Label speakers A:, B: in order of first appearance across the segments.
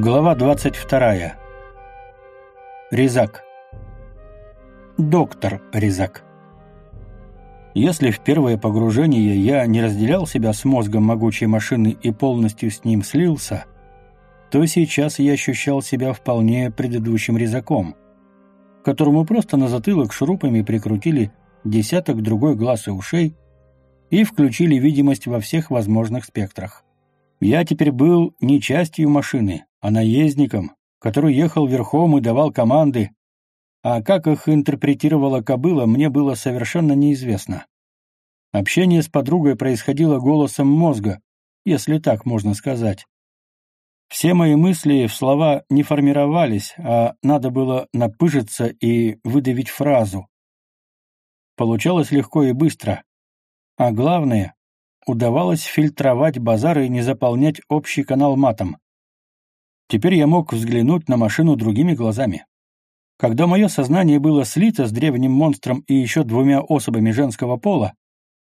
A: Глава 22. Резак. Доктор Резак. Если в первое погружение я не разделял себя с мозгом могучей машины и полностью с ним слился, то сейчас я ощущал себя вполне предыдущим резаком, которому просто на затылок шурупами прикрутили десяток другой глаз и ушей и включили видимость во всех возможных спектрах. Я теперь был не частью машины, а наездником, который ехал верхом и давал команды, а как их интерпретировала кобыла, мне было совершенно неизвестно. Общение с подругой происходило голосом мозга, если так можно сказать. Все мои мысли в слова не формировались, а надо было напыжиться и выдавить фразу. Получалось легко и быстро. А главное, удавалось фильтровать базары и не заполнять общий канал матом. Теперь я мог взглянуть на машину другими глазами. Когда мое сознание было слито с древним монстром и еще двумя особами женского пола,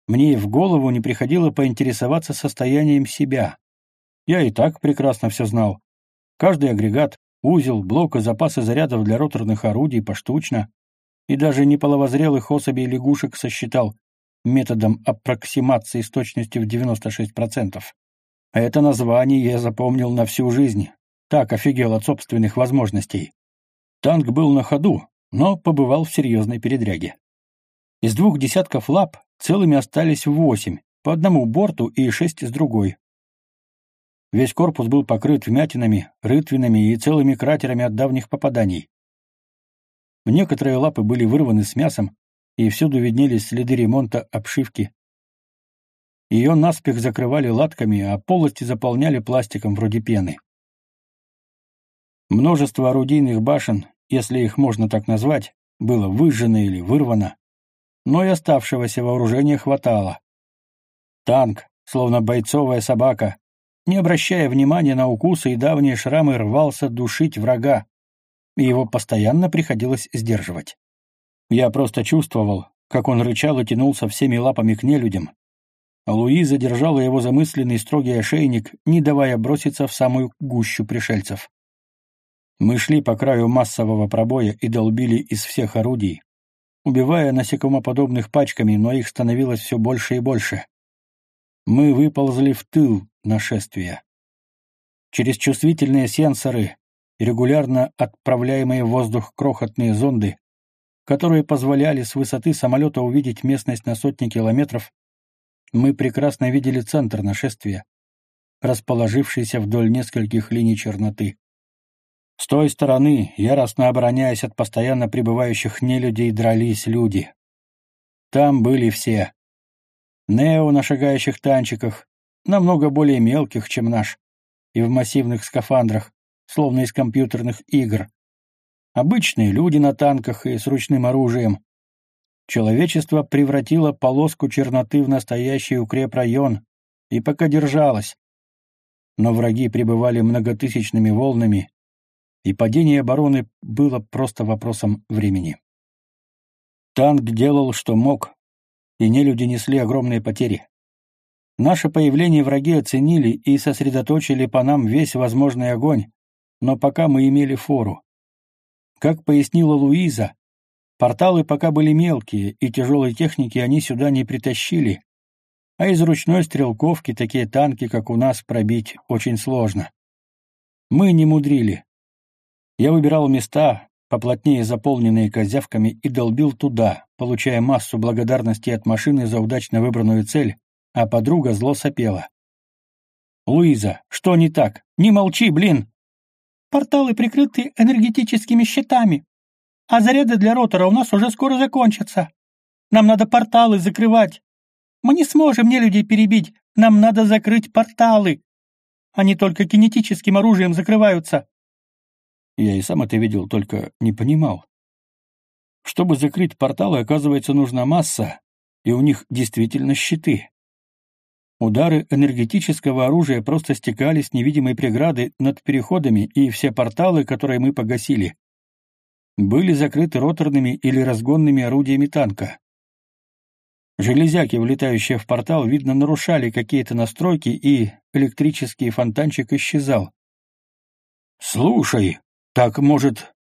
A: мне в голову не приходило поинтересоваться состоянием себя. Я и так прекрасно все знал. Каждый агрегат, узел, блок и запасы зарядов для роторных орудий поштучно, и даже неполовозрелых особей лягушек сосчитал методом аппроксимации с точностью в 96%. А это название я запомнил на всю жизнь, так офигел от собственных возможностей. Танк был на ходу, но побывал в серьезной передряге. Из двух десятков лап целыми остались восемь, по одному борту и шесть с другой. Весь корпус был покрыт вмятинами, рытвинами и целыми кратерами от давних попаданий. Некоторые лапы были вырваны с мясом, и всюду виднелись следы ремонта обшивки. Ее наспех закрывали латками, а полости заполняли пластиком вроде пены. Множество орудийных башен, если их можно так назвать, было выжжено или вырвано, но и оставшегося вооружения хватало. Танк, словно бойцовая собака, не обращая внимания на укусы и давние шрамы, рвался душить врага, и его постоянно приходилось сдерживать. Я просто чувствовал, как он рычал и тянулся всеми лапами к нелюдям, а Луиза держала его замысленный строгий ошейник, не давая броситься в самую гущу пришельцев. Мы шли по краю массового пробоя и долбили из всех орудий, убивая насекомоподобных пачками, но их становилось все больше и больше. Мы выползли в тыл нашествия. Через чувствительные сенсоры, регулярно отправляемые в воздух крохотные зонды, которые позволяли с высоты самолета увидеть местность на сотни километров, мы прекрасно видели центр нашествия, расположившийся вдоль нескольких линий черноты. С той стороны, яростно обороняясь от постоянно прибывающих нелюдей, дрались люди. Там были все. Нео на шагающих танчиках, намного более мелких, чем наш, и в массивных скафандрах, словно из компьютерных игр. Обычные люди на танках и с ручным оружием. Человечество превратило полоску черноты в настоящий укрепрайон, и пока держалось. Но враги пребывали многотысячными волнами, и падение обороны было просто вопросом времени. Танк делал, что мог, и нелюди несли огромные потери. Наше появление враги оценили и сосредоточили по нам весь возможный огонь, но пока мы имели фору. Как пояснила Луиза, порталы пока были мелкие, и тяжелой техники они сюда не притащили, а из ручной стрелковки такие танки, как у нас, пробить очень сложно. Мы не мудрили. Я выбирал места, поплотнее заполненные козявками, и долбил туда, получая массу благодарности от машины за удачно выбранную цель, а подруга зло сопела. «Луиза, что не так? Не молчи, блин!» «Порталы прикрыты энергетическими щитами, а заряды для ротора у нас уже скоро закончатся. Нам надо порталы закрывать. Мы не сможем не людей перебить, нам надо закрыть порталы. Они только кинетическим оружием закрываются. Я и сам это видел, только не понимал. Чтобы закрыть порталы, оказывается, нужна масса, и у них действительно щиты. Удары энергетического оружия просто стекали с невидимой преграды над переходами, и все порталы, которые мы погасили, были закрыты роторными или разгонными орудиями танка. Железяки, влетающие в портал, видно, нарушали какие-то настройки, и электрический фонтанчик исчезал. «Слушай, так, может,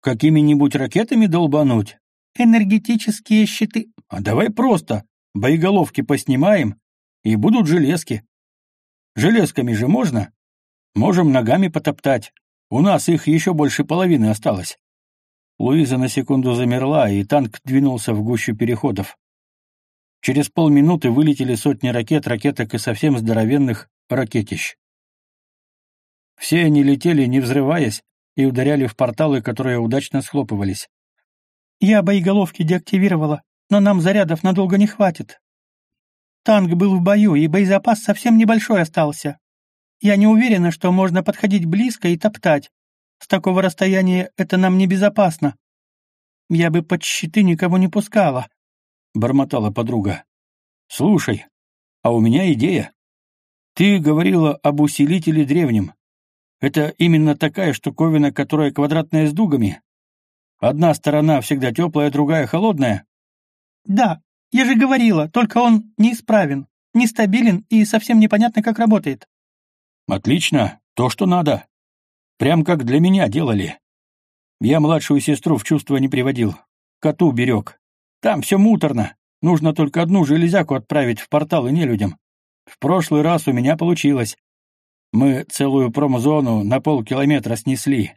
A: какими-нибудь ракетами долбануть?»
B: «Энергетические щиты».
A: «А давай просто боеголовки поснимаем, и будут железки. Железками же можно? Можем ногами потоптать. У нас их еще больше половины осталось». Луиза на секунду замерла, и танк двинулся в гущу переходов. Через полминуты вылетели сотни ракет, ракеток и совсем здоровенных ракетищ. Все они летели, не взрываясь, и ударяли в порталы, которые удачно схлопывались.
B: «Я боеголовки деактивировала, но нам зарядов надолго не хватит. Танк был в бою, и боезапас совсем небольшой остался. Я не уверена, что можно подходить близко и топтать. С такого расстояния это нам небезопасно. Я бы под щиты никого не пускала», — бормотала подруга.
A: «Слушай, а у меня идея. Ты говорила об усилителе древнем. Это именно такая штуковина, которая квадратная с дугами. Одна сторона всегда теплая, другая холодная.
B: Да, я же говорила, только он неисправен, нестабилен и совсем непонятно, как работает.
A: Отлично, то, что надо. Прям как для меня делали. Я младшую сестру в чувство не приводил. Коту берег. Там все муторно. Нужно только одну железяку отправить в портал и нелюдям. В прошлый раз у меня получилось. Мы целую промзону на полкилометра снесли.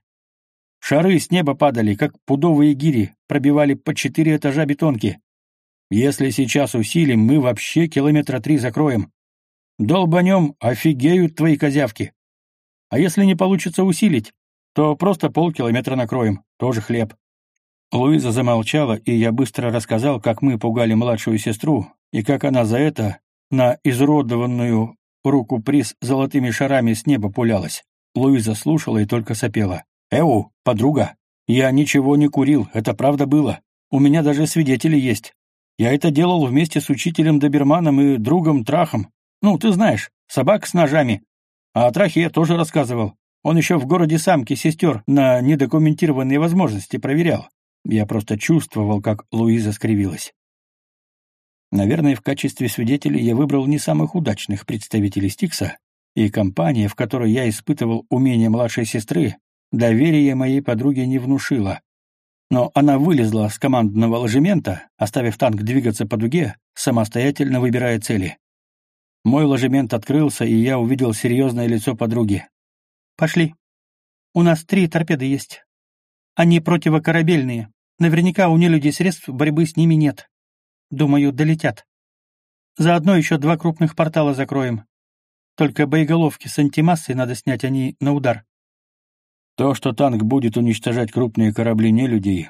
A: Шары с неба падали, как пудовые гири, пробивали по четыре этажа бетонки. Если сейчас усилим, мы вообще километра три закроем. Долбанем, офигеют твои козявки. А если не получится усилить, то просто полкилометра накроем, тоже хлеб. Луиза замолчала, и я быстро рассказал, как мы пугали младшую сестру, и как она за это на изуродованную руку приз золотыми шарами с неба пулялась. Луиза слушала и только сопела. «Эу, подруга, я ничего не курил, это правда было. У меня даже свидетели есть. Я это делал вместе с учителем Доберманом и другом Трахом. Ну, ты знаешь, собак с ножами. А о Трахе я тоже рассказывал. Он еще в городе самки сестер на недокументированные возможности проверял. Я просто чувствовал, как Луиза скривилась. Наверное, в качестве свидетелей я выбрал не самых удачных представителей Стикса, и компания, в которой я испытывал умение младшей сестры, доверие моей подруге не внушила. Но она вылезла с командного ложемента, оставив танк двигаться по дуге, самостоятельно выбирая цели. Мой ложемент открылся, и я увидел серьезное лицо подруги.
B: «Пошли. У нас три торпеды есть. Они противокорабельные. Наверняка у нелюдей средств борьбы с ними нет. Думаю, долетят. Заодно еще два крупных портала закроем. Только боеголовки с антимассой надо снять, они на удар.
A: То, что танк будет уничтожать крупные корабли не людей,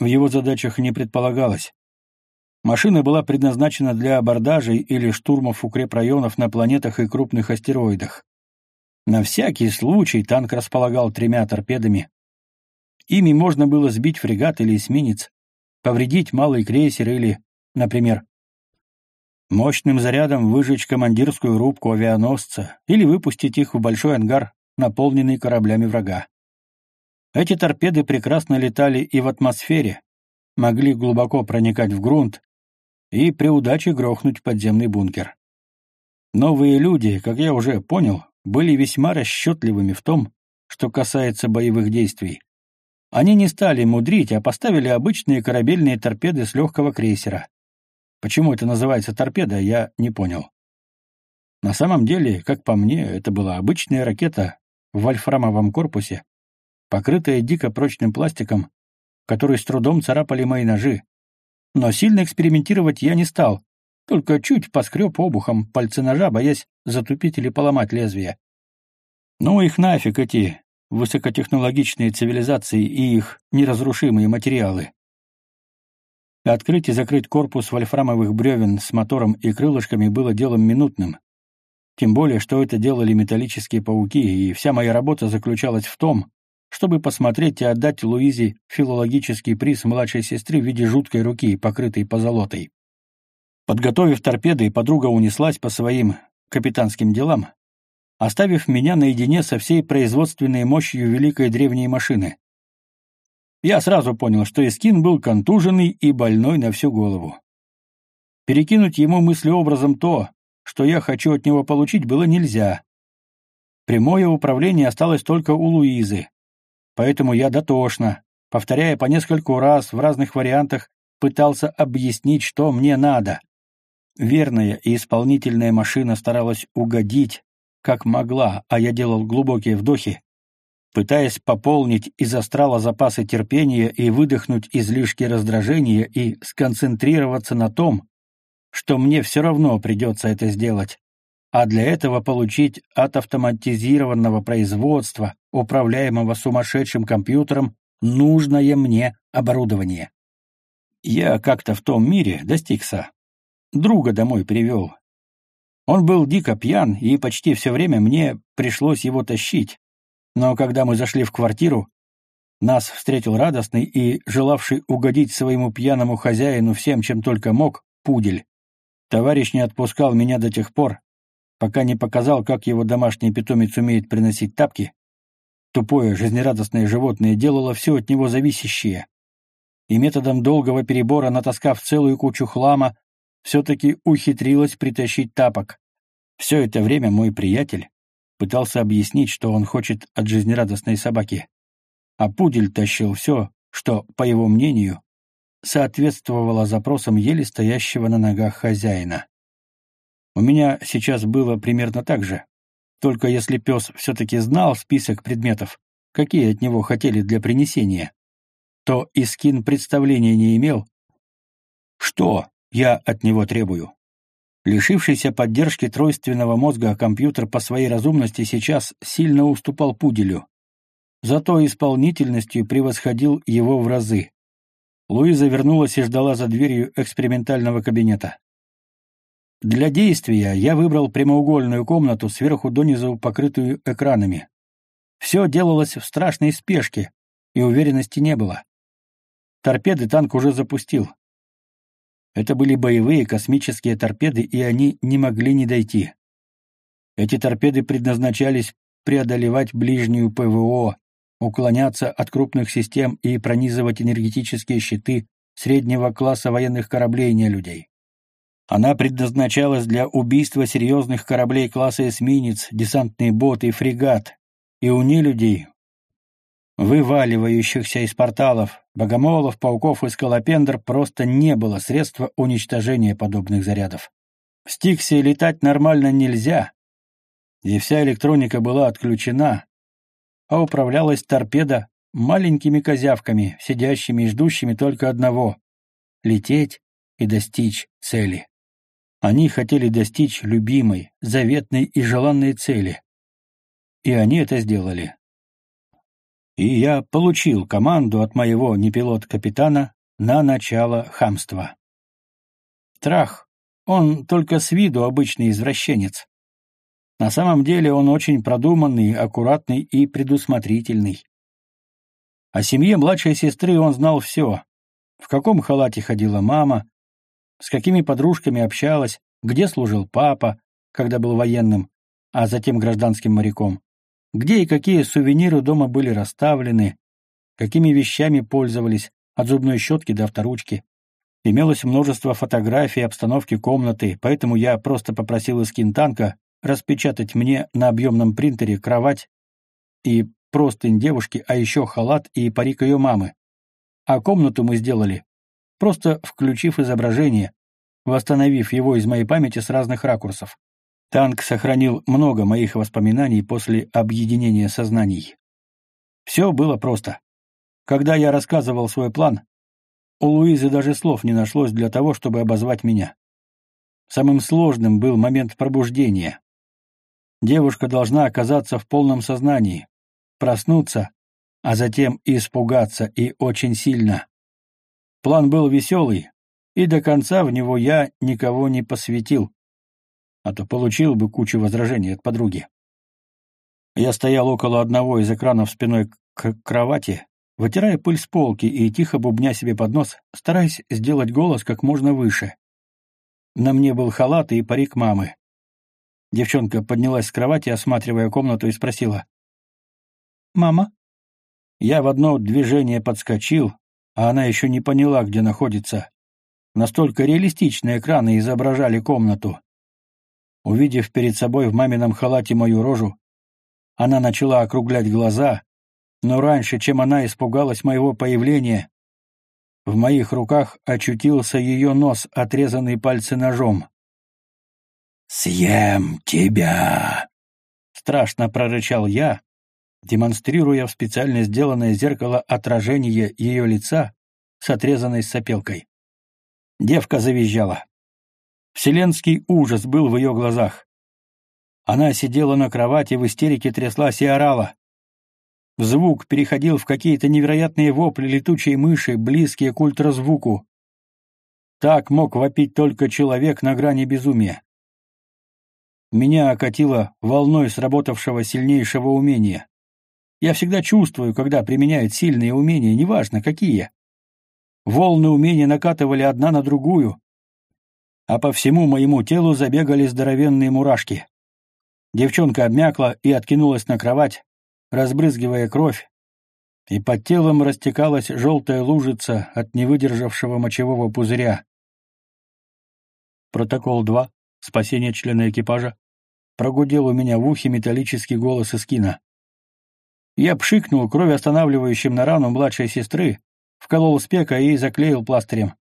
A: в его задачах не предполагалось. Машина была предназначена для абордажей или штурмов укрепрайонов на планетах и крупных астероидах. На всякий случай танк располагал тремя торпедами. Ими можно было сбить фрегат или эсминец, повредить малый крейсер или Например, мощным зарядом выжечь командирскую рубку авианосца или выпустить их в большой ангар, наполненный кораблями врага. Эти торпеды прекрасно летали и в атмосфере, могли глубоко проникать в грунт и при удаче грохнуть подземный бункер. Новые люди, как я уже понял, были весьма расчетливыми в том, что касается боевых действий. Они не стали мудрить, а поставили обычные корабельные торпеды с легкого крейсера. Почему это называется торпеда, я не понял. На самом деле, как по мне, это была обычная ракета в вольфрамовом корпусе, покрытая дико прочным пластиком, который с трудом царапали мои ножи. Но сильно экспериментировать я не стал, только чуть поскреб обухом пальцы ножа, боясь затупить или поломать лезвие. Ну их нафиг, эти высокотехнологичные цивилизации и их неразрушимые материалы. Открыть и закрыть корпус вольфрамовых бревен с мотором и крылышками было делом минутным. Тем более, что это делали металлические пауки, и вся моя работа заключалась в том, чтобы посмотреть и отдать Луизе филологический приз младшей сестры в виде жуткой руки, покрытой позолотой. Подготовив торпеды, подруга унеслась по своим капитанским делам, оставив меня наедине со всей производственной мощью великой древней машины. Я сразу понял, что Искин был контуженный и больной на всю голову. Перекинуть ему мыслеобразом то, что я хочу от него получить, было нельзя. Прямое управление осталось только у Луизы. Поэтому я дотошно, повторяя по нескольку раз в разных вариантах, пытался объяснить, что мне надо. Верная и исполнительная машина старалась угодить, как могла, а я делал глубокие вдохи, пытаясь пополнить из астрала запасы терпения и выдохнуть излишки раздражения и сконцентрироваться на том, что мне все равно придется это сделать, а для этого получить от автоматизированного производства, управляемого сумасшедшим компьютером, нужное мне оборудование. Я как-то в том мире достигся. Друга домой привел. Он был дико пьян, и почти все время мне пришлось его тащить, но когда мы зашли в квартиру, нас встретил радостный и, желавший угодить своему пьяному хозяину всем, чем только мог, пудель. Товарищ не отпускал меня до тех пор, пока не показал, как его домашний питомец умеет приносить тапки. Тупое, жизнерадостное животное делало все от него зависящее. И методом долгого перебора, натаскав целую кучу хлама, все-таки ухитрилась притащить тапок. Все это время мой приятель, пытался объяснить, что он хочет от жизнерадостной собаки. А пудель тащил все, что, по его мнению, соответствовало запросам еле стоящего на ногах хозяина. У меня сейчас было примерно так же. Только если пес все-таки знал список предметов, какие от него хотели для принесения, то Искин представления не имел, что я от него требую. Лишившийся поддержки тройственного мозга компьютер по своей разумности сейчас сильно уступал пуделю. Зато исполнительностью превосходил его в разы. Луиза вернулась и ждала за дверью экспериментального кабинета. Для действия я выбрал прямоугольную комнату, сверху донизу покрытую экранами. Все делалось в страшной спешке, и уверенности не было. Торпеды танк уже запустил. Это были боевые космические торпеды, и они не могли не дойти. Эти торпеды предназначались преодолевать ближнюю ПВО, уклоняться от крупных систем и пронизывать энергетические щиты среднего класса военных кораблей не людей. Она предназначалась для убийства серьезных кораблей класса эсминец, десантный бот и фрегат, и у нелюдей вываливающихся из порталов, богомолов, пауков и скалопендр просто не было средства уничтожения подобных зарядов. В Стиксе летать нормально нельзя, и вся электроника была отключена, а управлялась торпеда маленькими козявками, сидящими и ждущими только одного — лететь и достичь цели. Они хотели достичь любимой, заветной и желанной цели. И они это сделали и я получил команду от моего непилот-капитана на начало хамства. Трах, он только с виду обычный извращенец. На самом деле он очень продуманный, аккуратный и предусмотрительный. О семье младшей сестры он знал все. В каком халате ходила мама, с какими подружками общалась, где служил папа, когда был военным, а затем гражданским моряком где и какие сувениры дома были расставлены, какими вещами пользовались, от зубной щетки до авторучки. Имелось множество фотографий обстановки комнаты, поэтому я просто попросил из кинтанка распечатать мне на объемном принтере кровать и простынь девушки, а еще халат и парик ее мамы. А комнату мы сделали, просто включив изображение, восстановив его из моей памяти с разных ракурсов. Танк сохранил много моих воспоминаний после объединения сознаний. Все было просто. Когда я рассказывал свой план, у Луизы даже слов не нашлось для того, чтобы обозвать меня. Самым сложным был момент пробуждения. Девушка должна оказаться в полном сознании, проснуться, а затем испугаться и очень сильно. План был веселый, и до конца в него я никого не посвятил а то получил бы кучу возражений от подруги. Я стоял около одного из экранов спиной к кровати, вытирая пыль с полки и тихо бубня себе под нос, стараясь сделать голос как можно выше. На мне был халат и парик мамы. Девчонка поднялась с кровати, осматривая комнату, и спросила. «Мама?» Я в одно движение подскочил, а она еще не поняла, где находится. Настолько реалистичные экраны изображали комнату. Увидев перед собой в мамином халате мою рожу, Она начала округлять глаза, но раньше, чем она испугалась моего появления, в моих руках очутился ее нос, отрезанный пальцы ножом. «Съем тебя!» — страшно прорычал я, демонстрируя в специально сделанное зеркало отражение ее лица с отрезанной сопелкой. Девка завизжала. Вселенский ужас был в ее глазах. Она сидела на кровати, в истерике тряслась и орала. Звук переходил в какие-то невероятные вопли летучей мыши, близкие к ультразвуку. Так мог вопить только человек на грани безумия. Меня окатило волной сработавшего сильнейшего умения. Я всегда чувствую, когда применяют сильные умения, неважно какие. Волны умения накатывали одна на другую, а по всему моему телу забегали здоровенные мурашки. Девчонка обмякла и откинулась на кровать, разбрызгивая кровь, и под телом растекалась желтая лужица от невыдержавшего мочевого пузыря. Протокол 2. Спасение члена экипажа. Прогудел у меня в ухе металлический голос из кино. Я пшикнул кровь останавливающим на рану младшей сестры, вколол спека и заклеил пластырем.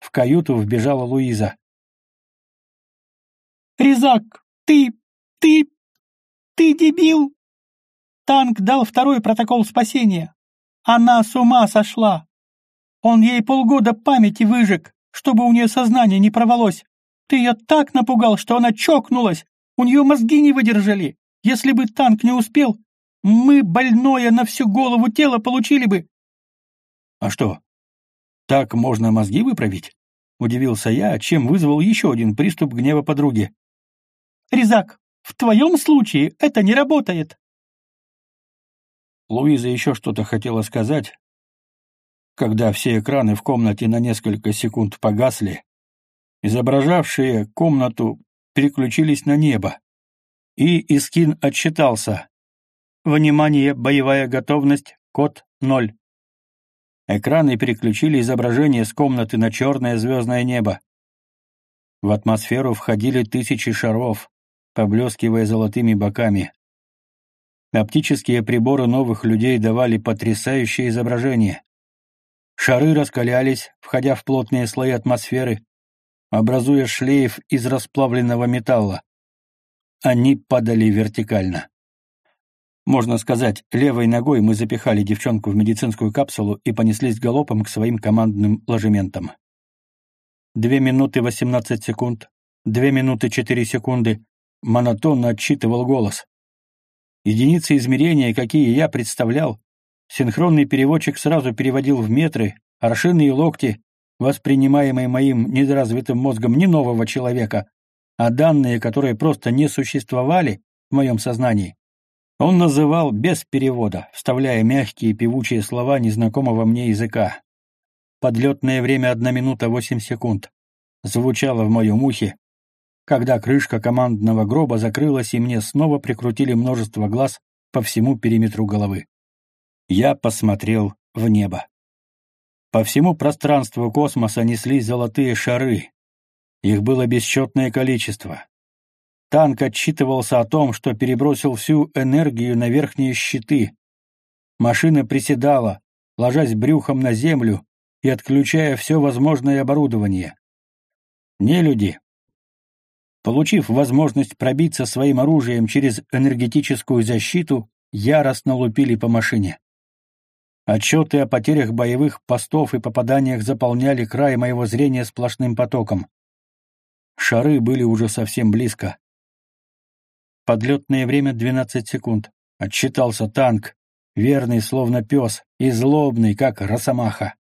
A: В каюту вбежала Луиза.
B: «Резак, ты... ты... ты дебил!» Танк дал второй протокол спасения. Она с ума сошла. Он ей полгода памяти выжег, чтобы у нее сознание не провалось. Ты ее так напугал, что она чокнулась. У нее мозги не выдержали. Если бы танк не успел, мы больное на всю голову тело получили бы.
A: А что? Так можно мозги выправить? Удивился я, чем вызвал еще один приступ гнева подруги.
B: Резак, в твоем случае это не работает.
A: Луиза еще что-то хотела сказать, когда все экраны в комнате на несколько секунд погасли, изображавшие комнату переключились на небо. И Искин отчитался. «Внимание, боевая готовность, код 0». Экраны переключили изображение с комнаты на черное звездное небо. В атмосферу входили тысячи шаров, поблескивая золотыми боками. Оптические приборы новых людей давали потрясающее изображение. Шары раскалялись, входя в плотные слои атмосферы, образуя шлейф из расплавленного металла. Они падали вертикально. Можно сказать, левой ногой мы запихали девчонку в медицинскую капсулу и понеслись галопом к своим командным ложементам. Две минуты восемнадцать секунд, две минуты четыре секунды, монотонно отчитывал голос. Единицы измерения, какие я представлял, синхронный переводчик сразу переводил в метры, аршины и локти, воспринимаемые моим недоразвитым мозгом не нового человека, а данные, которые просто не существовали в моем сознании. Он называл без перевода, вставляя мягкие певучие слова незнакомого мне языка. Подлетное время одна минута восемь секунд. Звучало в моем ухе, когда крышка командного гроба закрылась и мне снова прикрутили множество глаз по всему периметру головы. Я посмотрел в небо. По всему пространству космоса неслись золотые шары. Их было бесчетное количество. Танк отчитывался о том, что перебросил всю энергию на верхние щиты. Машина приседала, ложась брюхом на землю и отключая все возможное оборудование. Нелюди, Получив возможность пробиться своим оружием через энергетическую защиту, яростно лупили по машине. Отчеты о потерях боевых постов и попаданиях заполняли край моего зрения сплошным потоком. Шары были уже совсем близко. Подлетное время 12 секунд. Отчитался танк, верный словно пес и злобный, как росомаха.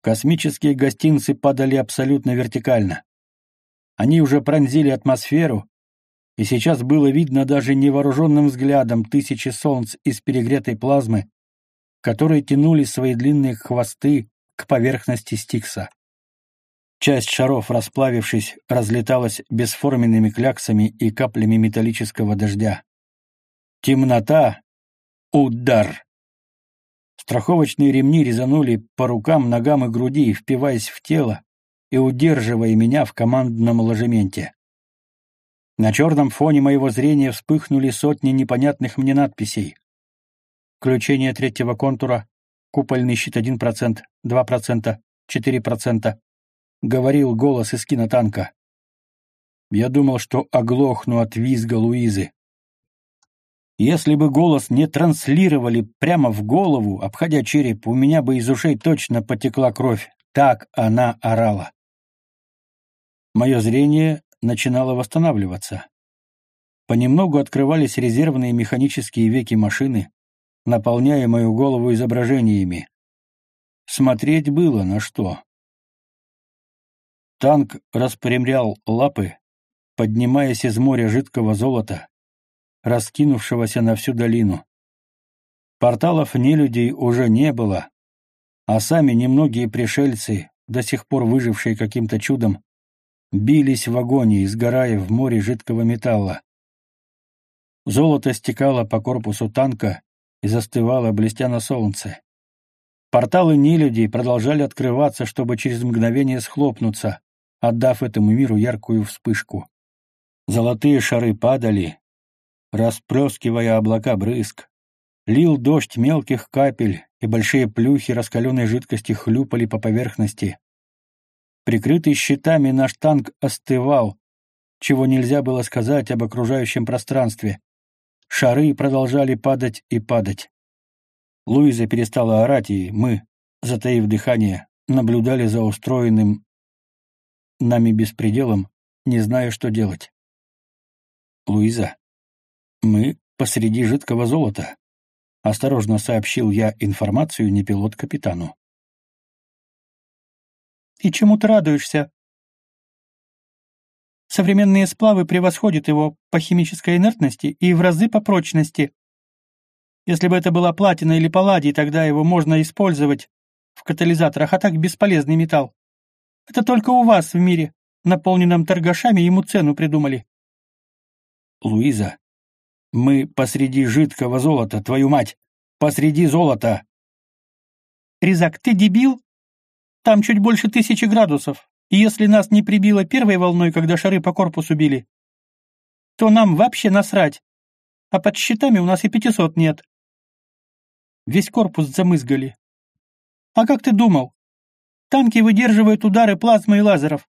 A: Космические гостинцы падали абсолютно вертикально. Они уже пронзили атмосферу, и сейчас было видно даже невооруженным взглядом тысячи солнц из перегретой плазмы, которые тянули свои длинные хвосты к поверхности Стикса. Часть шаров, расплавившись, разлеталась бесформенными кляксами и каплями металлического дождя. Темнота. Удар. Страховочные ремни резанули по рукам, ногам и груди, впиваясь в тело, и удерживая меня в командном ложементе. На черном фоне моего зрения вспыхнули сотни непонятных мне надписей. Включение третьего контура, купольный щит 1%, 2%, 4%. Говорил голос из кинотанка. Я думал, что оглохну от визга Луизы. Если бы голос не транслировали прямо в голову, обходя череп, у меня бы из ушей точно потекла кровь. Так она орала. Мое зрение начинало восстанавливаться. Понемногу открывались резервные механические веки машины, наполняя мою голову изображениями. Смотреть было на что. Танк распрямлял лапы, поднимаясь из моря жидкого золота, раскинувшегося на всю долину. Порталов нелюдей уже не было, а сами немногие пришельцы, до сих пор выжившие каким-то чудом, бились в агонии, сгорая в море жидкого металла. Золото стекало по корпусу танка и застывало, блестя на солнце. Порталы нелюдей продолжали открываться, чтобы через мгновение схлопнуться, отдав этому миру яркую вспышку. Золотые шары падали, расплескивая облака брызг. Лил дождь мелких капель, и большие плюхи раскаленной жидкости хлюпали по поверхности. Прикрытый щитами наш танк остывал, чего нельзя было сказать об окружающем пространстве. Шары продолжали падать и падать. Луиза перестала орать, и мы, затаив дыхание, наблюдали за устроенным нами беспределом, не зная, что делать. «Луиза, мы посреди жидкого золота», — осторожно сообщил я информацию непилот капитану.
B: «И чему ты радуешься?» Современные сплавы превосходят его по химической инертности и в разы по прочности. Если бы это была платина или палладий, тогда его можно использовать в катализаторах, а так бесполезный металл. Это только у вас в мире, наполненном торгашами, ему цену придумали.
A: Луиза, мы посреди жидкого золота, твою мать! Посреди золота!»
B: «Резак, ты дебил? Там чуть больше тысячи градусов, и если нас не прибило первой волной, когда шары по корпусу били, то нам вообще насрать, а под щитами у нас и пятисот нет. Весь корпус замызгали. А как ты думал? Танки выдерживают удары плазмы и лазеров.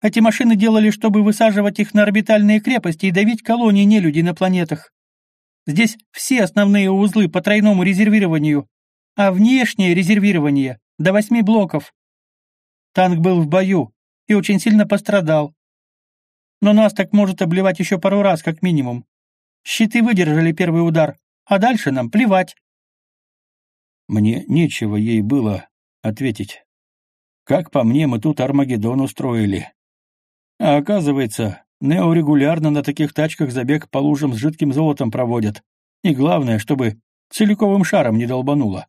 B: Эти машины делали, чтобы высаживать их на орбитальные крепости и давить колонии нелюдей на планетах. Здесь все основные узлы по тройному резервированию, а внешнее резервирование — до восьми блоков. Танк был в бою и очень сильно пострадал. Но нас так может обливать еще пару раз, как минимум. Щиты выдержали первый удар, а дальше нам плевать.
A: Мне нечего ей было ответить. Как по мне, мы тут Армагеддон устроили. А оказывается, Нео регулярно на таких тачках забег по лужам с жидким золотом проводят. И главное, чтобы целиковым шаром не долбануло.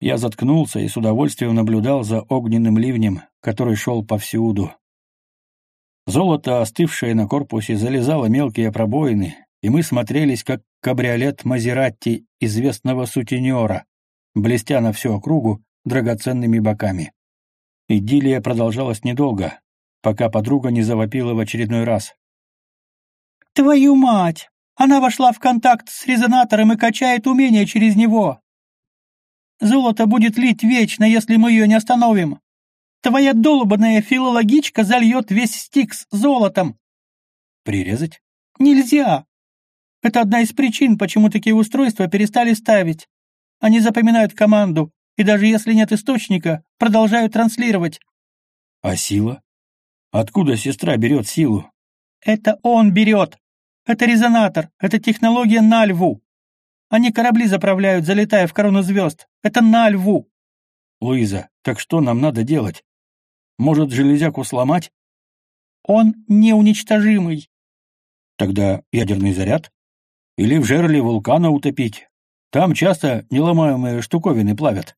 A: Я заткнулся и с удовольствием наблюдал за огненным ливнем, который шел повсюду. Золото, остывшее на корпусе, залезало мелкие пробоины, и мы смотрелись, как кабриолет Мазератти известного сутенера, блестя на всю округу драгоценными боками. Идиллия продолжалась недолго, пока подруга не завопила в очередной раз.
B: «Твою мать! Она вошла в контакт с резонатором и качает умение через него. Золото будет лить вечно, если мы ее не остановим. Твоя долбанная филологичка зальет весь стикс золотом».
A: «Прирезать?»
B: «Нельзя. Это одна из причин, почему такие устройства перестали ставить. Они запоминают команду, и даже если нет источника, продолжают транслировать».
A: «А сила?» Откуда сестра берет силу?
B: Это он берет. Это резонатор, это технология на льву. Они корабли заправляют, залетая в корону звезд. Это на льву.
A: Луиза, так что нам надо делать? Может, железяку сломать?
B: Он неуничтожимый.
A: Тогда ядерный заряд? Или в жерле вулкана утопить? Там часто неломаемые штуковины плавят.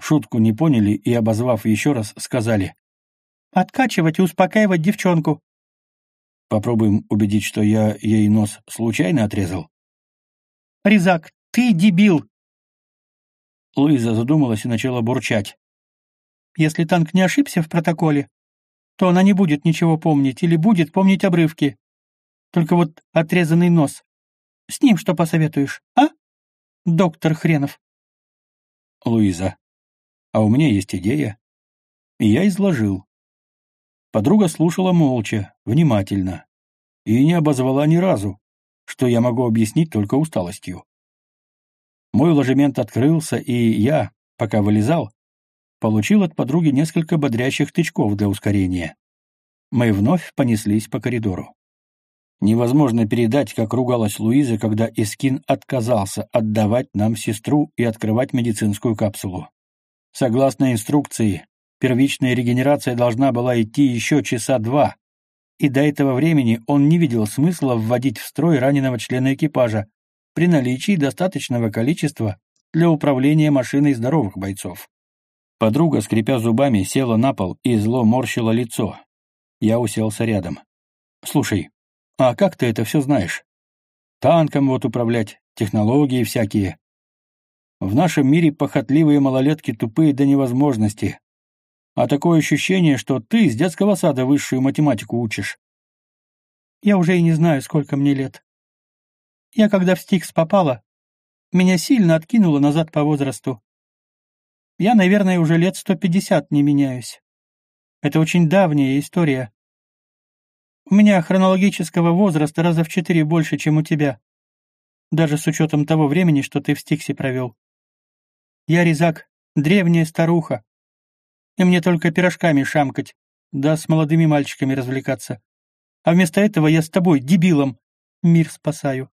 A: Шутку не поняли и, обозвав еще раз, сказали.
B: Откачивать и успокаивать девчонку.
A: Попробуем убедить, что я ей нос случайно отрезал.
B: Резак, ты дебил.
A: Луиза задумалась и начала бурчать.
B: Если танк не ошибся в протоколе, то она не будет ничего помнить или будет помнить обрывки. Только вот отрезанный нос. С ним что посоветуешь, а? Доктор Хренов.
A: Луиза, а у меня есть идея. И я изложил. Подруга слушала молча, внимательно, и не обозвала ни разу, что я могу объяснить только усталостью. Мой ложемент открылся, и я, пока вылезал, получил от подруги несколько бодрящих тычков для ускорения. Мы вновь понеслись по коридору. Невозможно передать, как ругалась Луиза, когда Искин отказался отдавать нам сестру и открывать медицинскую капсулу. Согласно инструкции, первичная регенерация должна была идти еще часа два, и до этого времени он не видел смысла вводить в строй раненого члена экипажа при наличии достаточного количества для управления машиной здоровых бойцов. Подруга, скрипя зубами, села на пол и зло морщила лицо. Я уселся рядом. «Слушай, а как ты это все знаешь? Танком вот управлять, технологии всякие. В нашем мире похотливые малолетки тупые до невозможности. А такое ощущение, что ты с детского сада высшую математику учишь.
B: Я уже и не знаю, сколько мне лет. Я когда в Стикс попала, меня сильно откинуло назад по возрасту. Я, наверное, уже лет сто пятьдесят не меняюсь. Это очень давняя история. У меня хронологического возраста раза в четыре больше, чем у тебя. Даже с учетом того времени, что ты в Стиксе провел. Я резак, древняя старуха. И мне только пирожками шамкать, да с молодыми мальчиками развлекаться. А вместо этого я с тобой, дебилом, мир спасаю.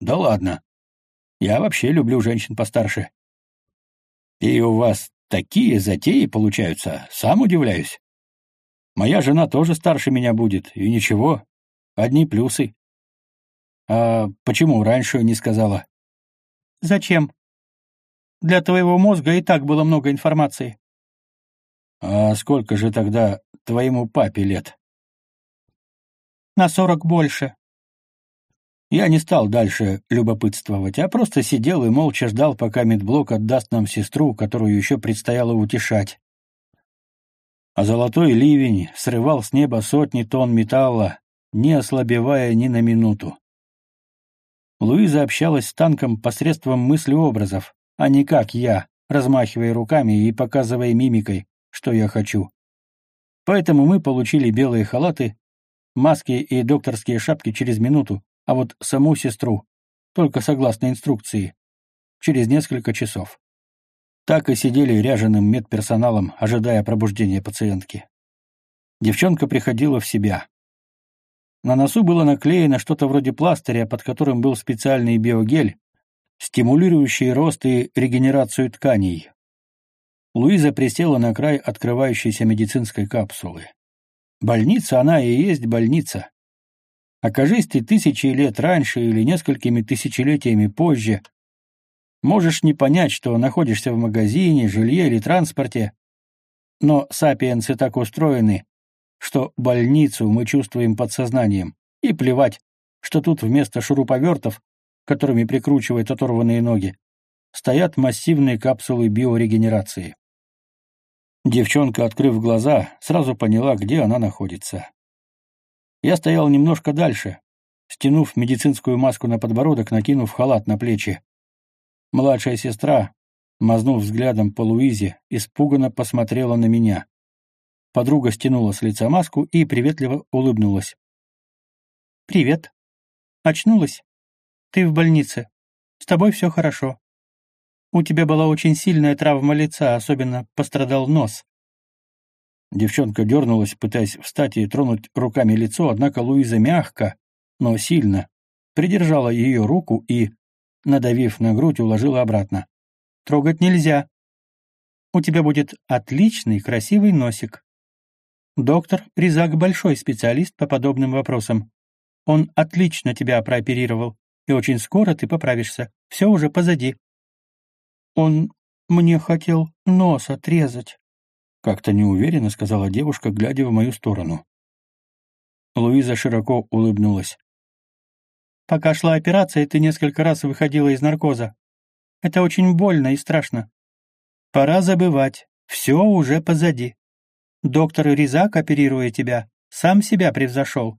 A: Да ладно. Я вообще люблю женщин постарше. И у вас такие затеи получаются, сам удивляюсь. Моя жена тоже старше меня будет, и ничего, одни плюсы. А почему раньше не сказала?
B: Зачем? Для твоего мозга и так было много информации.
A: А сколько же тогда твоему папе лет?
B: На сорок больше.
A: Я не стал дальше любопытствовать, а просто сидел и молча ждал, пока медблок отдаст нам сестру, которую еще предстояло утешать. А золотой ливень срывал с неба сотни тонн металла, не ослабевая ни на минуту. Луиза общалась с танком посредством мыслеобразов, а не как я, размахивая руками и показывая мимикой, что я хочу. Поэтому мы получили белые халаты, маски и докторские шапки через минуту, а вот саму сестру, только согласно инструкции, через несколько часов. Так и сидели ряженым медперсоналом, ожидая пробуждения пациентки. Девчонка приходила в себя. На носу было наклеено что-то вроде пластыря, под которым был специальный биогель, стимулирующий рост и регенерацию тканей. Луиза присела на край открывающейся медицинской капсулы. Больница она и есть больница. Окажись ты тысячи лет раньше или несколькими тысячелетиями позже, можешь не понять, что находишься в магазине, жилье или транспорте, но сапиенсы так устроены, что больницу мы чувствуем подсознанием, и плевать, что тут вместо шуруповертов, которыми прикручивают оторванные ноги, стоят массивные капсулы биорегенерации. Девчонка, открыв глаза, сразу поняла, где она находится. Я стоял немножко дальше, стянув медицинскую маску на подбородок, накинув халат на плечи. Младшая сестра, мазнув взглядом по Луизе, испуганно посмотрела на меня. Подруга стянула с лица маску и приветливо улыбнулась.
B: «Привет. Очнулась? Ты в больнице. С тобой все хорошо. У тебя была очень сильная травма лица, особенно пострадал нос.
A: Девчонка дернулась, пытаясь встать и тронуть руками лицо, однако Луиза мягко, но сильно, придержала ее руку и, надавив на грудь, уложила обратно.
B: «Трогать нельзя. У тебя будет отличный, красивый носик. Доктор Резак большой специалист по подобным вопросам. Он отлично тебя прооперировал, и очень скоро ты поправишься. Все уже позади». «Он мне хотел нос отрезать»,
A: как-то неуверенно сказала девушка, глядя в мою сторону. Луиза широко улыбнулась.
B: «Пока шла операция, ты несколько раз выходила из наркоза. Это очень больно и страшно. Пора забывать. Все уже позади. Доктор Резак, оперируя тебя, сам себя превзошел».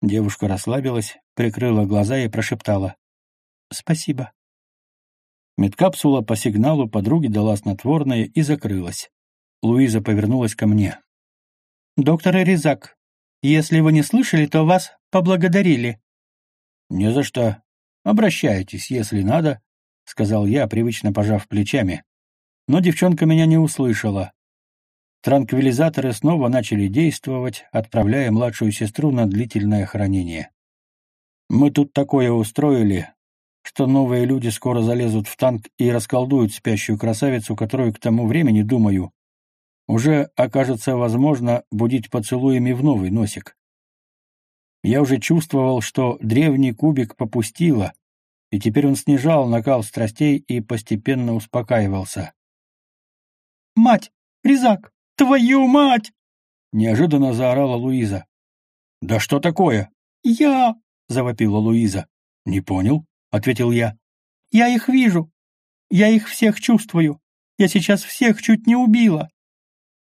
A: Девушка расслабилась, прикрыла глаза и прошептала.
B: «Спасибо».
A: Медкапсула по сигналу подруги дала снотворное и закрылась. Луиза повернулась ко мне.
B: «Доктор Резак, если вы не слышали, то вас поблагодарили».
A: «Не за что. Обращайтесь, если надо», — сказал я, привычно пожав плечами. Но девчонка меня не услышала. Транквилизаторы снова начали действовать, отправляя младшую сестру на длительное хранение. Мы тут такое устроили, что новые люди скоро залезут в танк и расколдуют спящую красавицу, которую к тому времени, думаю, уже окажется возможно будить поцелуями в новый носик. Я уже чувствовал, что древний кубик попустило, и теперь он снижал накал страстей и постепенно успокаивался.
B: «Мать! Резак! Твою мать!»
A: Неожиданно заорала Луиза. «Да что такое?»
B: «Я!»
A: — завопила Луиза. «Не понял?» — ответил я.
B: «Я их вижу. Я их всех чувствую. Я сейчас всех чуть не убила».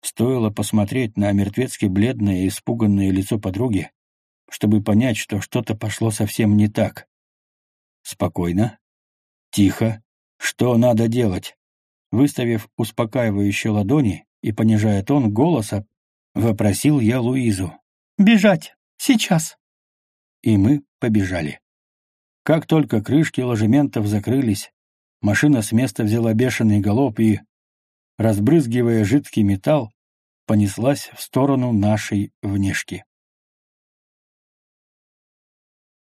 A: Стоило посмотреть на мертвецки бледное и испуганное лицо подруги, чтобы понять, что что-то пошло совсем не так. Спокойно. Тихо. Что надо делать? Выставив успокаивающие ладони, и, понижая тон голоса, вопросил я Луизу.
B: «Бежать! Сейчас!»
A: И мы побежали. Как только крышки ложементов закрылись, машина с места взяла бешеный галоп и, разбрызгивая жидкий металл, понеслась в сторону нашей внешки.